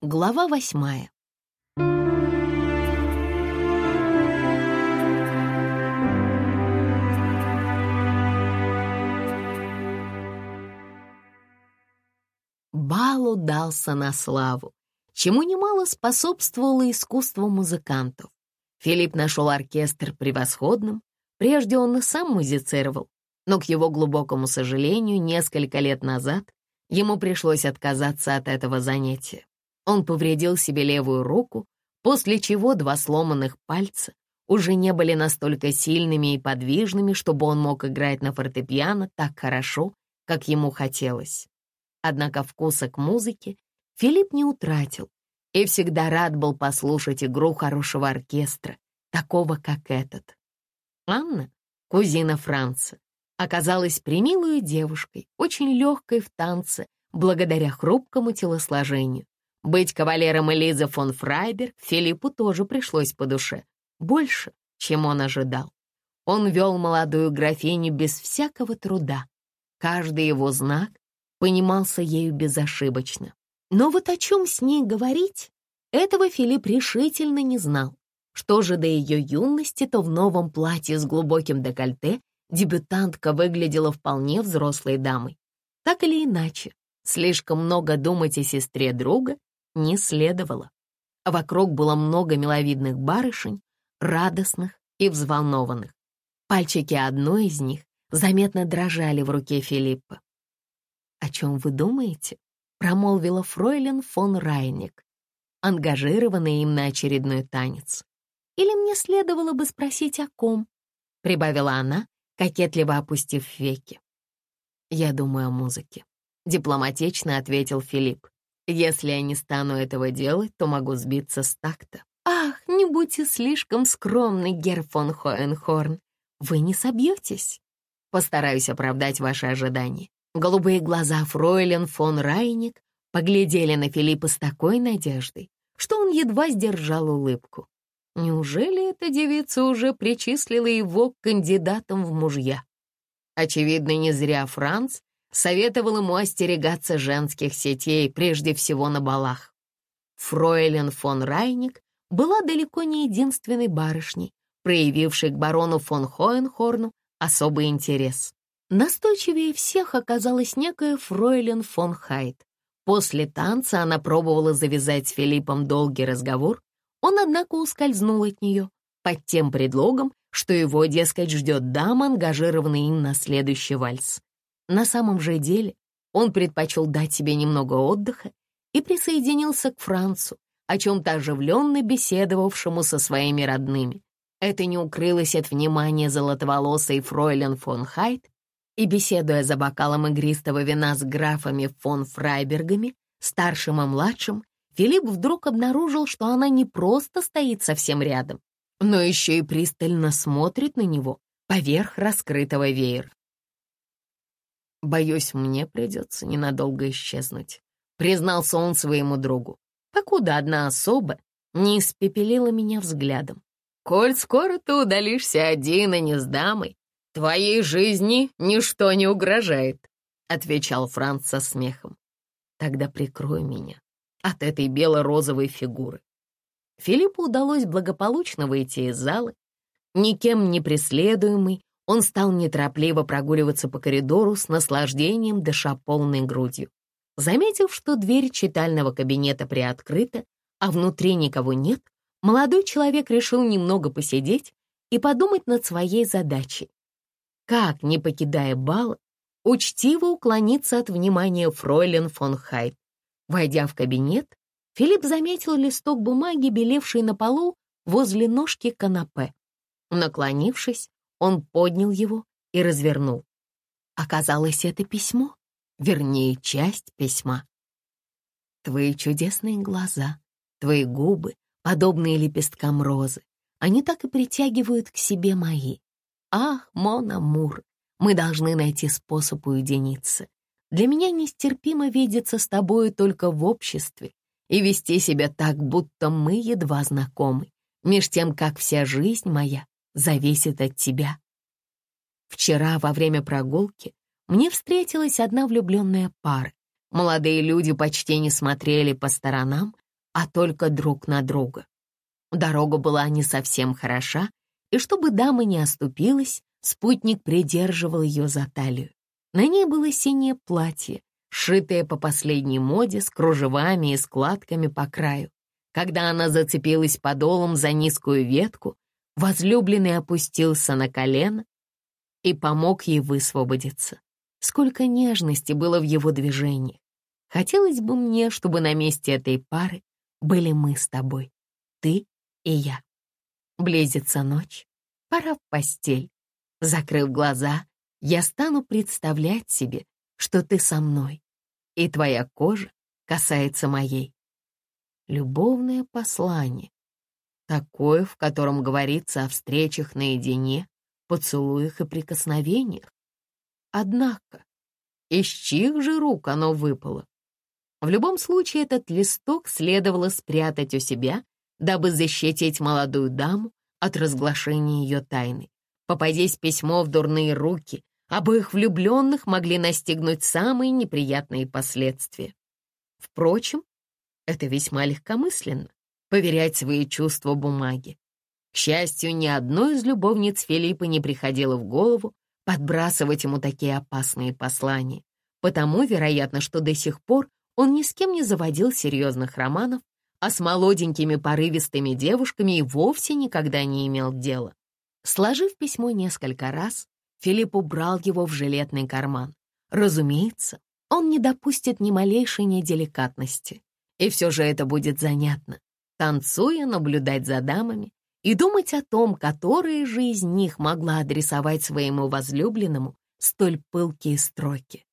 Глава восьмая. Бал удался на славу, чему немало способствовало искусство музыкантов. Филипп нашел оркестр превосходным, прежде он и сам музицировал, но, к его глубокому сожалению, несколько лет назад ему пришлось отказаться от этого занятия. Он повредил себе левую руку, после чего два сломанных пальца уже не были настолько сильными и подвижными, чтобы он мог играть на фортепиано так хорошо, как ему хотелось. Однако вкуса к музыке Филипп не утратил и всегда рад был послушать игру хорошего оркестра, такого как этот. Анна, кузина Франца, оказалась примилой девушкой, очень легкой в танце, благодаря хрупкому телосложению. Быть кавалером Элизы фон Фрайберг Филиппу тоже пришлось по душе, больше, чем он ожидал. Он вел молодую графиню без всякого труда. Каждый его знак понимался ею безошибочно. Но вот о чем с ней говорить, этого Филипп решительно не знал. Что же до ее юности, то в новом платье с глубоким декольте дебютантка выглядела вполне взрослой дамой. Так или иначе, слишком много думать о сестре друга не следовало. Вокруг было много миловидных барышень, радостных и взволнованных. Пальчики одной из них заметно дрожали в руке Филиппа. «О чем вы думаете?» — промолвила фройлен фон Райник, ангажированная им на очередной танец. «Или мне следовало бы спросить, о ком?» — прибавила она, кокетливо опустив веки. «Я думаю о музыке», — дипломатично ответил Филипп. «Если я не стану этого делать, то могу сбиться с такта». «Ах, не будьте слишком скромны, Герр фон Хоенхорн. Вы не собьетесь». Постараюсь оправдать ваши ожидания. Голубые глаза фройлен фон Райник поглядели на Филиппа с такой надеждой, что он едва сдержал улыбку. Неужели эта девица уже причислила его к кандидатам в мужья? Очевидно, не зря Франц советовал ему остерегаться женских сетей, прежде всего на балах. Фройлен фон Райник была далеко не единственной барышней, проявившей к барону фон Хоенхорну особый интерес. Настойчивее всех оказалась некая фройлен фон Хайт. После танца она пробовала завязать с Филиппом долгий разговор, он, однако, ускользнул от нее под тем предлогом, что его, дескать, ждет дама, ангажированная им на следующий вальс. На самом же деле он предпочел дать себе немного отдыха и присоединился к Францу, о чем-то оживленно беседовавшему со своими родными. Это не укрылось от внимания золотоволосой фройлен фон Хайт, и, беседуя за бокалом игристого вина с графами фон Фрайбергами, старшим и младшим, Филипп вдруг обнаружил, что она не просто стоит совсем рядом, но еще и пристально смотрит на него поверх раскрытого веера. «Боюсь, мне придется ненадолго исчезнуть», — признался он своему другу, покуда одна особа не испепелила меня взглядом. «Коль скоро ты удалишься один и не с дамой, «Твоей жизни ничто не угрожает», — отвечал Франц со смехом. «Тогда прикрой меня от этой бело-розовой фигуры». Филиппу удалось благополучно выйти из зала. Никем не преследуемый, он стал неторопливо прогуливаться по коридору с наслаждением, дыша полной грудью. Заметив, что дверь читального кабинета приоткрыта, а внутри никого нет, молодой человек решил немного посидеть и подумать над своей задачей как, не покидая бал, учтиво уклониться от внимания фройлен фон Хайт. Войдя в кабинет, Филипп заметил листок бумаги, белевший на полу возле ножки канапе. Наклонившись, он поднял его и развернул. Оказалось, это письмо, вернее, часть письма. Твои чудесные глаза, твои губы, подобные лепесткам розы, они так и притягивают к себе мои. Ах, Мон Амур, мы должны найти способ уединиться. Для меня нестерпимо видеться с тобою только в обществе и вести себя так, будто мы едва знакомы, меж тем, как вся жизнь моя зависит от тебя. Вчера во время прогулки мне встретилась одна влюбленная пара. Молодые люди почти не смотрели по сторонам, а только друг на друга. Дорога была не совсем хороша, и чтобы дама не оступилась, спутник придерживал ее за талию. На ней было синее платье, сшитое по последней моде с кружевами и складками по краю. Когда она зацепилась подолом за низкую ветку, возлюбленный опустился на колено и помог ей высвободиться. Сколько нежности было в его движениях. Хотелось бы мне, чтобы на месте этой пары были мы с тобой, ты и я. Близится ночь, пора в постель. Закрыв глаза, я стану представлять себе, что ты со мной, и твоя кожа касается моей. Любовное послание, такое, в котором говорится о встречах наедине, поцелуях и прикосновениях. Однако, из чьих же рук оно выпало? В любом случае, этот листок следовало спрятать у себя, дабы защитить молодую даму от разглашения ее тайны. Попадись письмо в дурные руки, обоих влюбленных могли настигнуть самые неприятные последствия. Впрочем, это весьма легкомысленно — поверять свои чувства бумаге. К счастью, ни одной из любовниц Филиппа не приходило в голову подбрасывать ему такие опасные послания. Потому, вероятно, что до сих пор он ни с кем не заводил серьезных романов, а с молоденькими порывистыми девушками и вовсе никогда не имел дела. Сложив письмо несколько раз, Филипп убрал его в жилетный карман. Разумеется, он не допустит ни малейшей неделикатности. И все же это будет занятно. Танцуя, наблюдать за дамами и думать о том, которая же из них могла адресовать своему возлюбленному столь пылкие строки.